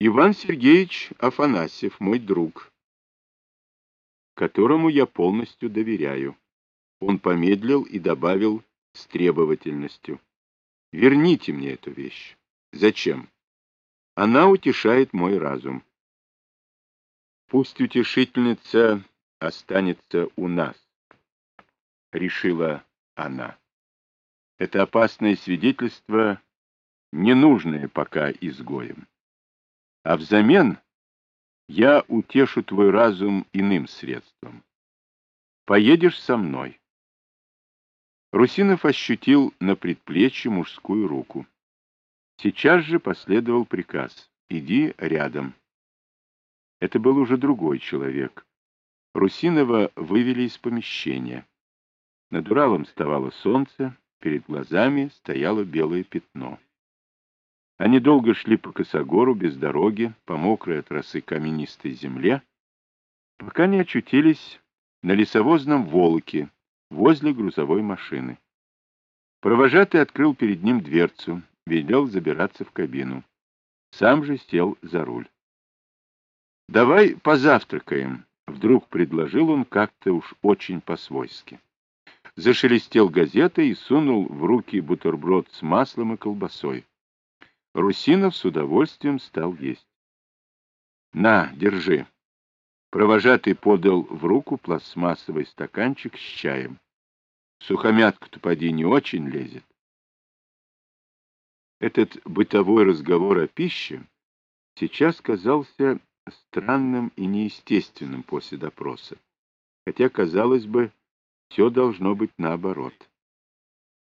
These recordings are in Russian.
Иван Сергеевич Афанасьев, мой друг, которому я полностью доверяю. Он помедлил и добавил с требовательностью. Верните мне эту вещь. Зачем? Она утешает мой разум. Пусть утешительница останется у нас, решила она. Это опасное свидетельство, ненужное пока изгоем. А взамен я утешу твой разум иным средством. Поедешь со мной. Русинов ощутил на предплечье мужскую руку. Сейчас же последовал приказ. Иди рядом. Это был уже другой человек. Русинова вывели из помещения. Над Уралом вставало солнце, перед глазами стояло белое пятно. Они долго шли по косогору, без дороги, по мокрой от росы каменистой земле, пока не очутились на лесовозном волоке возле грузовой машины. Провожатый открыл перед ним дверцу, велел забираться в кабину. Сам же сел за руль. «Давай позавтракаем», — вдруг предложил он как-то уж очень по-свойски. Зашелестел газетой и сунул в руки бутерброд с маслом и колбасой. Русинов с удовольствием стал есть. «На, держи». Провожатый подал в руку пластмассовый стаканчик с чаем. Сухомятку-то поди не очень лезет. Этот бытовой разговор о пище сейчас казался странным и неестественным после допроса, хотя, казалось бы, все должно быть наоборот.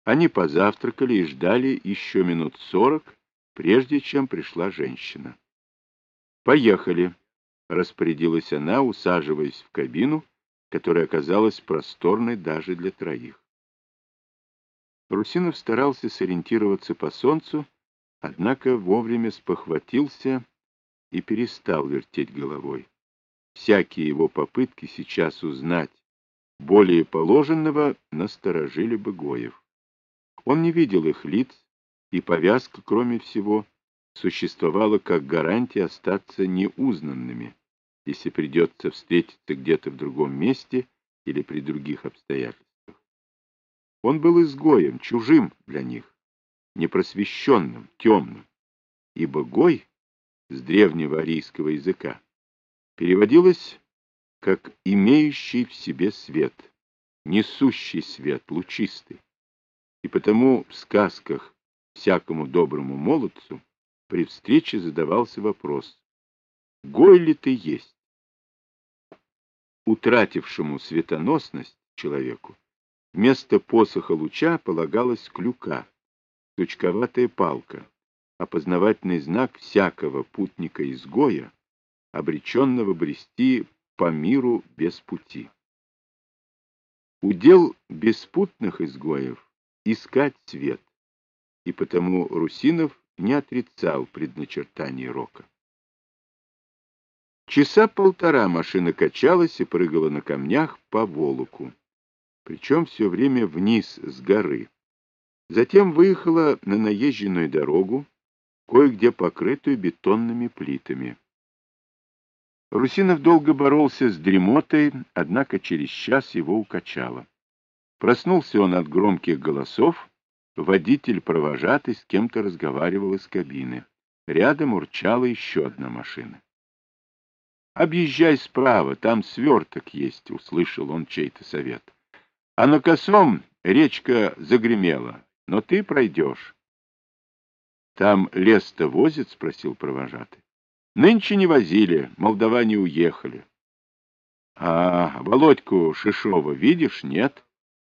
Они позавтракали и ждали еще минут сорок, прежде чем пришла женщина. «Поехали», — распорядилась она, усаживаясь в кабину, которая оказалась просторной даже для троих. Русинов старался сориентироваться по солнцу, однако вовремя спохватился и перестал вертеть головой. Всякие его попытки сейчас узнать более положенного насторожили бы Гоев. Он не видел их лиц, и повязка, кроме всего, существовала как гарантия остаться неузнанными, если придется встретиться где-то в другом месте или при других обстоятельствах. Он был изгоем, чужим для них, непросвещенным, темным, ибо гой с древнего арийского языка переводилось как имеющий в себе свет, несущий свет, лучистый. И потому в сказках всякому доброму молодцу при встрече задавался вопрос, гой ли ты есть? Утратившему светоносность человеку Вместо посоха луча полагалась клюка, сучковатая палка, опознавательный знак всякого путника-изгоя, обреченного брести по миру без пути. Удел беспутных изгоев — искать свет, и потому Русинов не отрицал предначертаний рока. Часа полтора машина качалась и прыгала на камнях по Волоку причем все время вниз с горы. Затем выехала на наезженную дорогу, кое-где покрытую бетонными плитами. Русинов долго боролся с дремотой, однако через час его укачало. Проснулся он от громких голосов, водитель-провожатый с кем-то разговаривал из кабины. Рядом урчала еще одна машина. «Объезжай справа, там сверток есть», — услышал он чей-то совет. А на косом речка загремела, но ты пройдешь. — Там лес-то возит? — спросил провожатый. — Нынче не возили, молдаване уехали. — А Володьку Шишова видишь? Нет.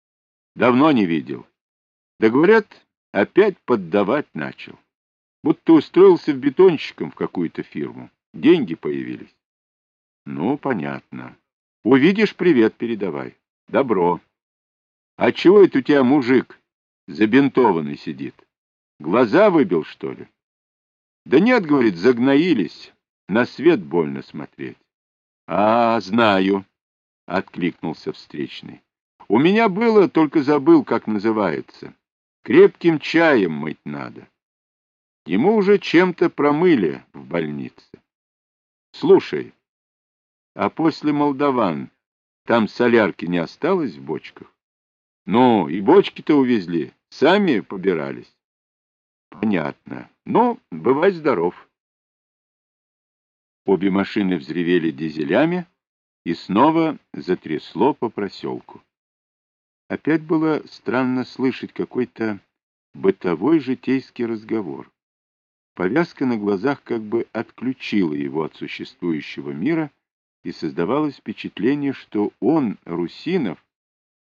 — Давно не видел. Да, говорят, опять поддавать начал. Будто устроился в бетонщиком в какую-то фирму. Деньги появились. — Ну, понятно. Увидишь, привет передавай. Добро. А чего это у тебя мужик забинтованный сидит? Глаза выбил, что ли? Да нет, говорит, загноились. На свет больно смотреть. А, знаю, откликнулся встречный. У меня было, только забыл, как называется. Крепким чаем мыть надо. Ему уже чем-то промыли в больнице. Слушай, а после молдаван там солярки не осталось в бочках? Ну, и бочки-то увезли, сами побирались. Понятно. Но бывай здоров. Обе машины взревели дизелями, и снова затрясло по проселку. Опять было странно слышать какой-то бытовой житейский разговор. Повязка на глазах как бы отключила его от существующего мира, и создавалось впечатление, что он, Русинов,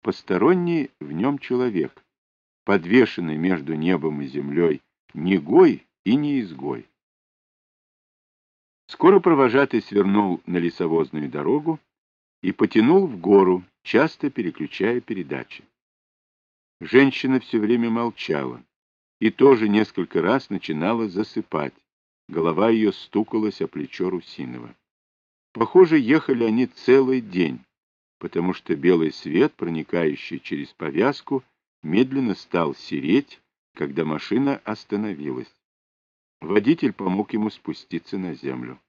посторонний в нем человек, подвешенный между небом и землей, не гой и не изгой. Скоро провожатый свернул на лесовозную дорогу и потянул в гору, часто переключая передачи. Женщина все время молчала и тоже несколько раз начинала засыпать. Голова ее стукалась о плечо Русинова. Похоже, ехали они целый день, потому что белый свет, проникающий через повязку, медленно стал сереть, когда машина остановилась. Водитель помог ему спуститься на землю.